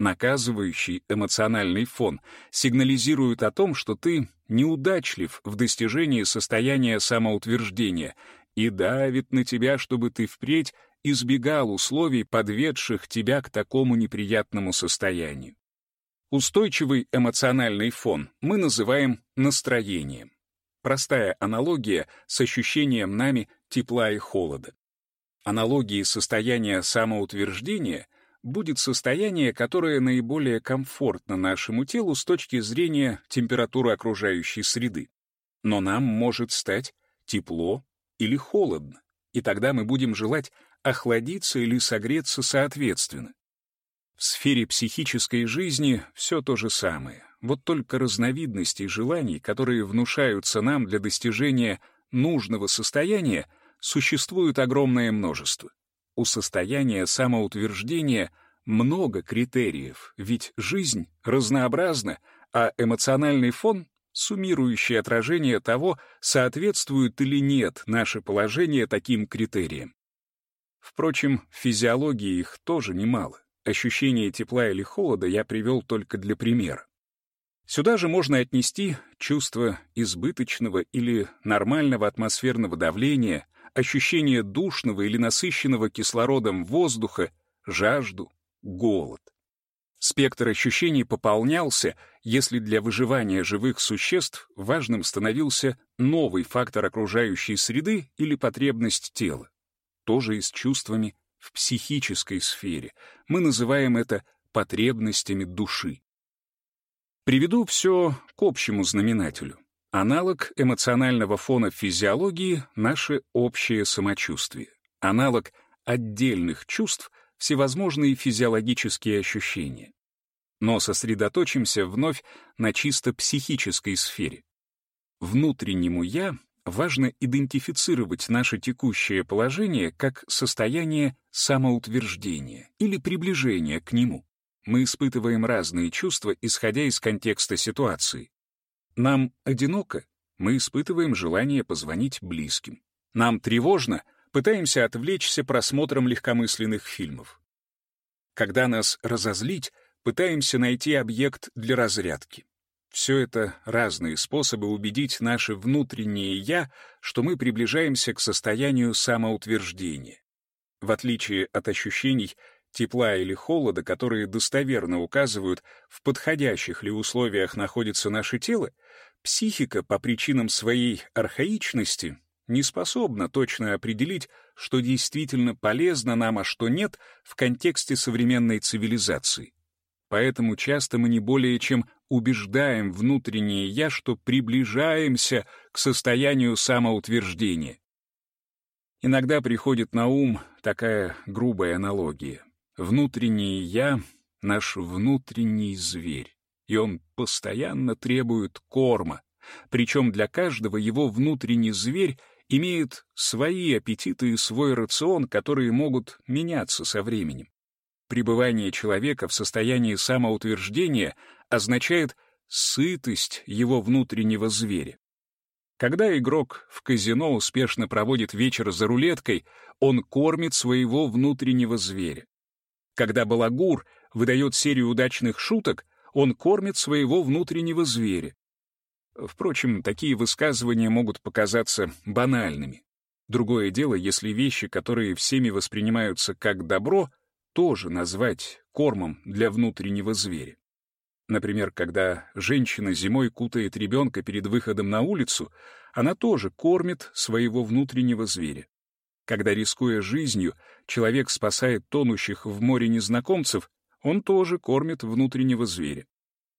Наказывающий эмоциональный фон сигнализирует о том, что ты неудачлив в достижении состояния самоутверждения и давит на тебя, чтобы ты впредь избегал условий, подведших тебя к такому неприятному состоянию. Устойчивый эмоциональный фон мы называем настроением. Простая аналогия с ощущением нами тепла и холода. Аналогией состояния самоутверждения — будет состояние, которое наиболее комфортно нашему телу с точки зрения температуры окружающей среды. Но нам может стать тепло или холодно, и тогда мы будем желать охладиться или согреться соответственно. В сфере психической жизни все то же самое, вот только разновидностей желаний, которые внушаются нам для достижения нужного состояния, существует огромное множество. У состояния самоутверждения много критериев, ведь жизнь разнообразна, а эмоциональный фон — суммирующее отражение того, соответствует или нет наше положение таким критериям. Впрочем, в физиологии их тоже немало. Ощущение тепла или холода я привел только для примера. Сюда же можно отнести чувство избыточного или нормального атмосферного давления, ощущение душного или насыщенного кислородом воздуха, жажду, голод. Спектр ощущений пополнялся, если для выживания живых существ важным становился новый фактор окружающей среды или потребность тела. Тоже и с чувствами в психической сфере. Мы называем это потребностями души. Приведу все к общему знаменателю. Аналог эмоционального фона в физиологии — наше общее самочувствие. Аналог отдельных чувств — всевозможные физиологические ощущения. Но сосредоточимся вновь на чисто психической сфере. Внутреннему «я» важно идентифицировать наше текущее положение как состояние самоутверждения или приближения к нему. мы испытываем разные чувства, исходя из контекста ситуации. Нам одиноко, мы испытываем желание позвонить близким. Нам тревожно, пытаемся отвлечься просмотром легкомысленных фильмов. Когда нас разозлить, пытаемся найти объект для разрядки. Все это разные способы убедить наше внутреннее «я», что мы приближаемся к состоянию самоутверждения. В отличие от ощущений тепла или холода, которые достоверно указывают, в подходящих ли условиях находится наше тело, психика по причинам своей архаичности не способна точно определить, что действительно полезно нам, а что нет в контексте современной цивилизации. Поэтому часто мы не более чем убеждаем внутреннее «я», что приближаемся к состоянию самоутверждения. Иногда приходит на ум такая грубая аналогия. Внутреннее «я» — наш внутренний зверь, и он постоянно требует корма, причем для каждого его внутренний зверь имеет свои аппетиты и свой рацион, которые могут меняться со временем. Пребывание человека в состоянии самоутверждения означает сытость его внутреннего зверя. Когда игрок в казино успешно проводит вечер за рулеткой, он кормит своего внутреннего зверя. Когда балагур выдает серию удачных шуток, он кормит своего внутреннего зверя. Впрочем, такие высказывания могут показаться банальными. Другое дело, если вещи, которые всеми воспринимаются как добро, тоже назвать кормом для внутреннего зверя. Например, когда женщина зимой кутает ребенка перед выходом на улицу, она тоже кормит своего внутреннего зверя. Когда, рискуя жизнью, человек спасает тонущих в море незнакомцев, он тоже кормит внутреннего зверя.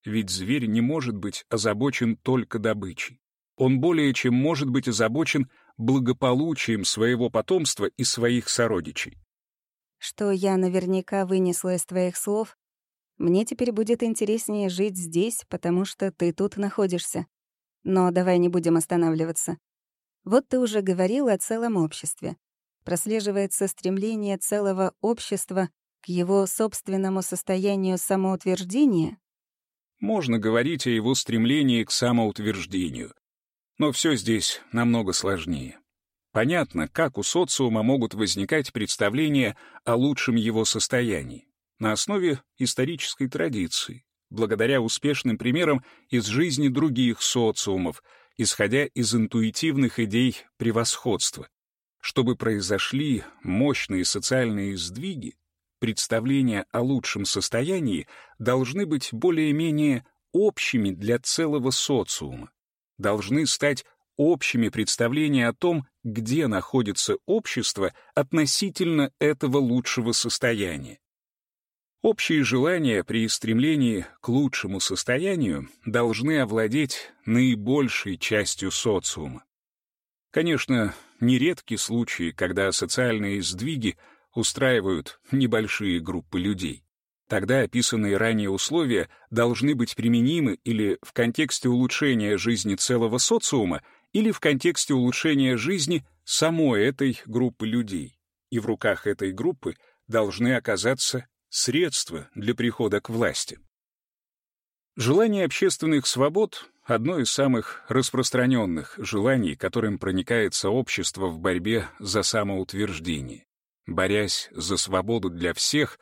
Ведь зверь не может быть озабочен только добычей. Он более чем может быть озабочен благополучием своего потомства и своих сородичей. Что я наверняка вынесла из твоих слов, мне теперь будет интереснее жить здесь, потому что ты тут находишься. Но давай не будем останавливаться. Вот ты уже говорил о целом обществе. Прослеживается стремление целого общества к его собственному состоянию самоутверждения? Можно говорить о его стремлении к самоутверждению. Но все здесь намного сложнее. Понятно, как у социума могут возникать представления о лучшем его состоянии на основе исторической традиции, благодаря успешным примерам из жизни других социумов, исходя из интуитивных идей превосходства. Чтобы произошли мощные социальные сдвиги, представления о лучшем состоянии должны быть более-менее общими для целого социума, должны стать общими представления о том, где находится общество относительно этого лучшего состояния. Общие желания при стремлении к лучшему состоянию должны овладеть наибольшей частью социума. Конечно, нередки случаи, когда социальные сдвиги устраивают небольшие группы людей. Тогда описанные ранее условия должны быть применимы или в контексте улучшения жизни целого социума, или в контексте улучшения жизни самой этой группы людей. И в руках этой группы должны оказаться средства для прихода к власти. Желание общественных свобод — одно из самых распространенных желаний, которым проникается общество в борьбе за самоутверждение. Борясь за свободу для всех,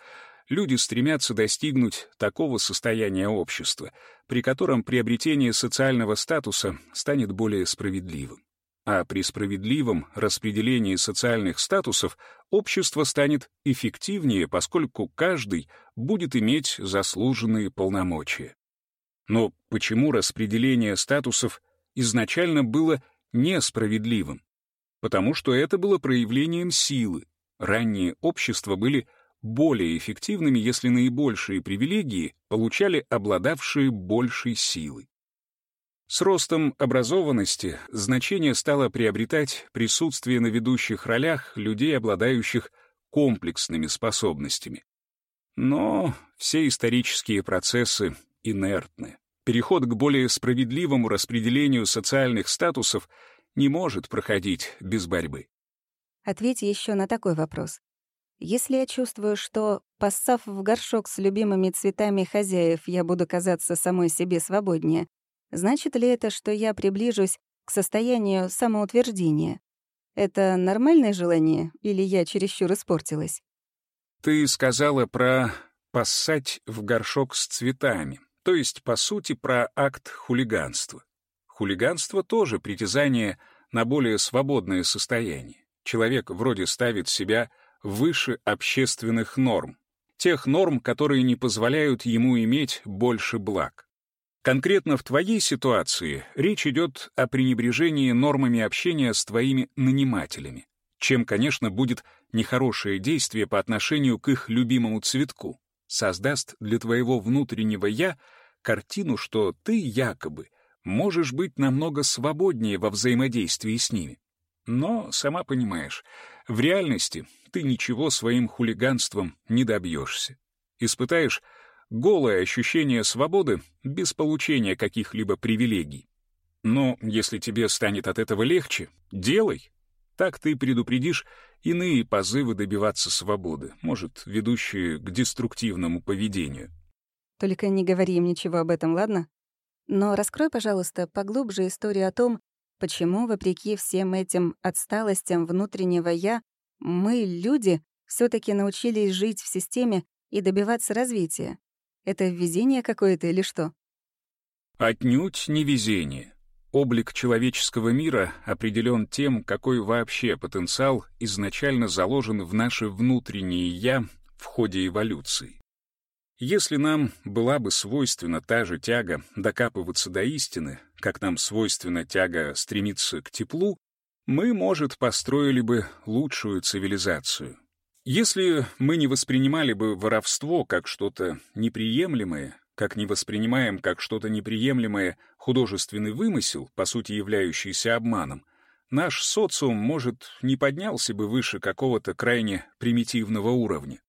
люди стремятся достигнуть такого состояния общества, при котором приобретение социального статуса станет более справедливым а при справедливом распределении социальных статусов общество станет эффективнее, поскольку каждый будет иметь заслуженные полномочия. Но почему распределение статусов изначально было несправедливым? Потому что это было проявлением силы. Ранние общества были более эффективными, если наибольшие привилегии получали обладавшие большей силой. С ростом образованности значение стало приобретать присутствие на ведущих ролях людей, обладающих комплексными способностями. Но все исторические процессы инертны. Переход к более справедливому распределению социальных статусов не может проходить без борьбы. Ответь еще на такой вопрос. Если я чувствую, что, поссав в горшок с любимыми цветами хозяев, я буду казаться самой себе свободнее, значит ли это, что я приближусь к состоянию самоутверждения? Это нормальное желание или я чересчур испортилась? Ты сказала про «поссать в горшок с цветами», то есть, по сути, про акт хулиганства. Хулиганство тоже притязание на более свободное состояние. Человек вроде ставит себя выше общественных норм, тех норм, которые не позволяют ему иметь больше благ. Конкретно в твоей ситуации речь идет о пренебрежении нормами общения с твоими нанимателями, чем, конечно, будет нехорошее действие по отношению к их любимому цветку, создаст для твоего внутреннего «я» картину, что ты якобы можешь быть намного свободнее во взаимодействии с ними. Но, сама понимаешь, в реальности ты ничего своим хулиганством не добьешься. Испытаешь голое ощущение свободы без получения каких-либо привилегий. Но если тебе станет от этого легче, делай. Так ты предупредишь иные позывы добиваться свободы, может, ведущие к деструктивному поведению. Только не говори им ничего об этом, ладно? Но раскрой, пожалуйста, поглубже историю о том, почему, вопреки всем этим отсталостям внутреннего «я», мы, люди, все таки научились жить в системе и добиваться развития. Это везение какое-то или что? Отнюдь не везение. Облик человеческого мира определен тем, какой вообще потенциал изначально заложен в наше внутреннее «я» в ходе эволюции. Если нам была бы свойственна та же тяга докапываться до истины, как нам свойственна тяга стремиться к теплу, мы, может, построили бы лучшую цивилизацию. Если мы не воспринимали бы воровство как что-то неприемлемое, как не воспринимаем как что-то неприемлемое художественный вымысел, по сути являющийся обманом, наш социум, может, не поднялся бы выше какого-то крайне примитивного уровня.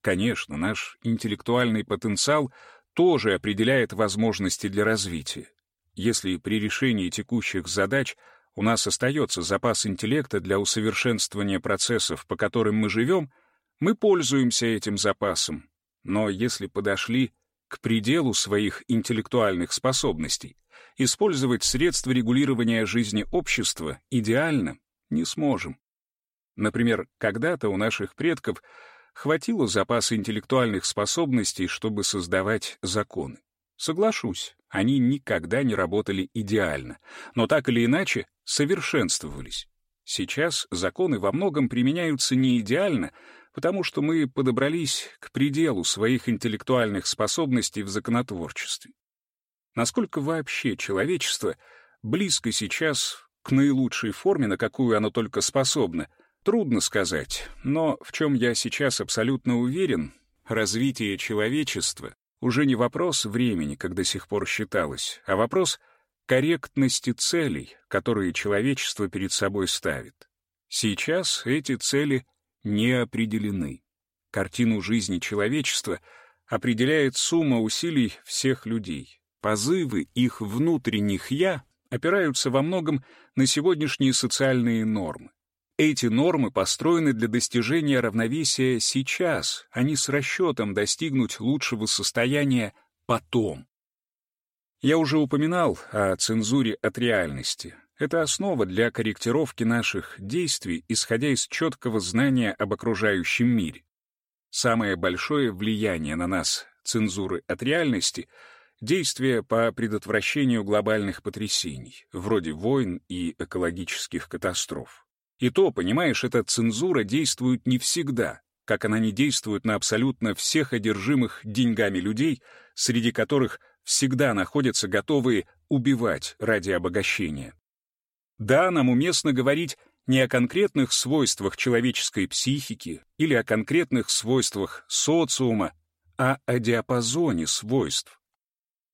Конечно, наш интеллектуальный потенциал тоже определяет возможности для развития. Если при решении текущих задач у нас остается запас интеллекта для усовершенствования процессов, по которым мы живем, мы пользуемся этим запасом. Но если подошли к пределу своих интеллектуальных способностей. Использовать средства регулирования жизни общества идеально не сможем. Например, когда-то у наших предков хватило запаса интеллектуальных способностей, чтобы создавать законы. Соглашусь, они никогда не работали идеально, но так или иначе совершенствовались. Сейчас законы во многом применяются не идеально, потому что мы подобрались к пределу своих интеллектуальных способностей в законотворчестве. Насколько вообще человечество близко сейчас к наилучшей форме, на какую оно только способно, трудно сказать, но в чем я сейчас абсолютно уверен, развитие человечества уже не вопрос времени, как до сих пор считалось, а вопрос корректности целей, которые человечество перед собой ставит. Сейчас эти цели — не определены. Картину жизни человечества определяет сумма усилий всех людей. Позывы их внутренних «я» опираются во многом на сегодняшние социальные нормы. Эти нормы построены для достижения равновесия сейчас, а не с расчетом достигнуть лучшего состояния потом. Я уже упоминал о цензуре от реальности. Это основа для корректировки наших действий, исходя из четкого знания об окружающем мире. Самое большое влияние на нас цензуры от реальности — действия по предотвращению глобальных потрясений, вроде войн и экологических катастроф. И то, понимаешь, эта цензура действует не всегда, как она не действует на абсолютно всех одержимых деньгами людей, среди которых всегда находятся готовые убивать ради обогащения. Да, нам уместно говорить не о конкретных свойствах человеческой психики или о конкретных свойствах социума, а о диапазоне свойств.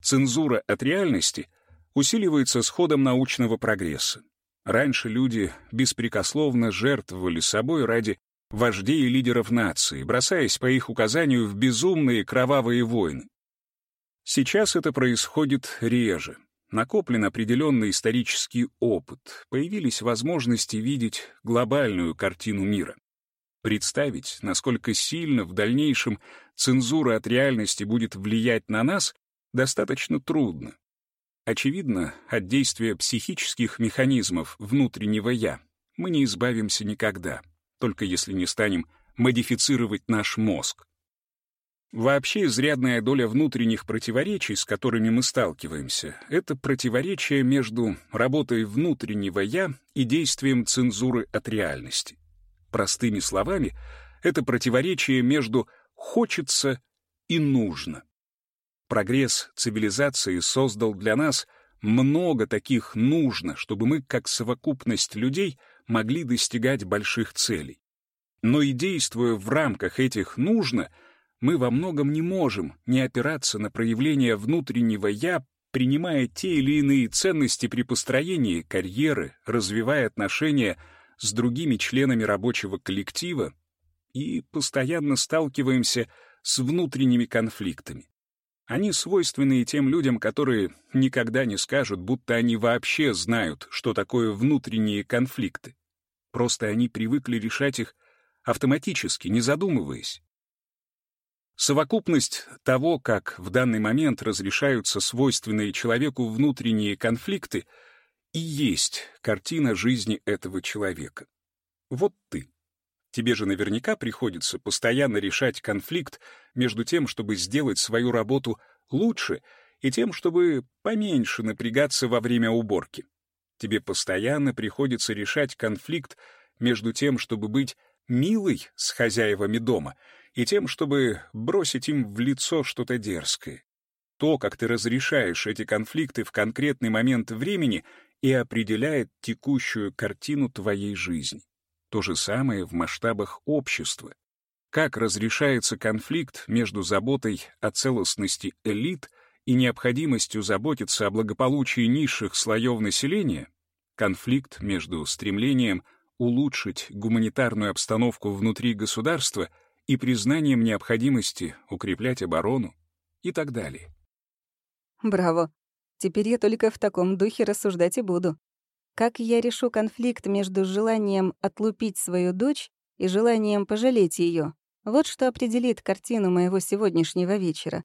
Цензура от реальности усиливается с ходом научного прогресса. Раньше люди беспрекословно жертвовали собой ради вождей и лидеров нации, бросаясь по их указанию в безумные кровавые войны. Сейчас это происходит реже, накоплен определенный исторический опыт, появились возможности видеть глобальную картину мира. Представить, насколько сильно в дальнейшем цензура от реальности будет влиять на нас, достаточно трудно. Очевидно, от действия психических механизмов внутреннего «я» мы не избавимся никогда, только если не станем модифицировать наш мозг. Вообще изрядная доля внутренних противоречий, с которыми мы сталкиваемся, это противоречие между работой внутреннего «я» и действием цензуры от реальности. Простыми словами, это противоречие между «хочется» и «нужно». Прогресс цивилизации создал для нас много таких «нужно», чтобы мы, как совокупность людей, могли достигать больших целей. Но и действуя в рамках этих «нужно», мы во многом не можем не опираться на проявление внутреннего «я», принимая те или иные ценности при построении карьеры, развивая отношения с другими членами рабочего коллектива и постоянно сталкиваемся с внутренними конфликтами. Они свойственны и тем людям, которые никогда не скажут, будто они вообще знают, что такое внутренние конфликты. Просто они привыкли решать их автоматически, не задумываясь. Совокупность того, как в данный момент разрешаются свойственные человеку внутренние конфликты, и есть картина жизни этого человека. Вот ты. Тебе же наверняка приходится постоянно решать конфликт между тем, чтобы сделать свою работу лучше, и тем, чтобы поменьше напрягаться во время уборки. Тебе постоянно приходится решать конфликт между тем, чтобы быть милой с хозяевами дома — и тем, чтобы бросить им в лицо что-то дерзкое. То, как ты разрешаешь эти конфликты в конкретный момент времени, и определяет текущую картину твоей жизни. То же самое в масштабах общества. Как разрешается конфликт между заботой о целостности элит и необходимостью заботиться о благополучии низших слоев населения, конфликт между стремлением улучшить гуманитарную обстановку внутри государства — и признанием необходимости укреплять оборону и так далее. Браво. Теперь я только в таком духе рассуждать и буду. Как я решу конфликт между желанием отлупить свою дочь и желанием пожалеть ее? Вот что определит картину моего сегодняшнего вечера.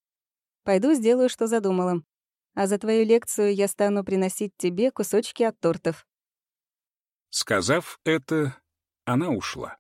Пойду сделаю, что задумала. А за твою лекцию я стану приносить тебе кусочки от тортов. Сказав это, она ушла.